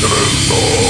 is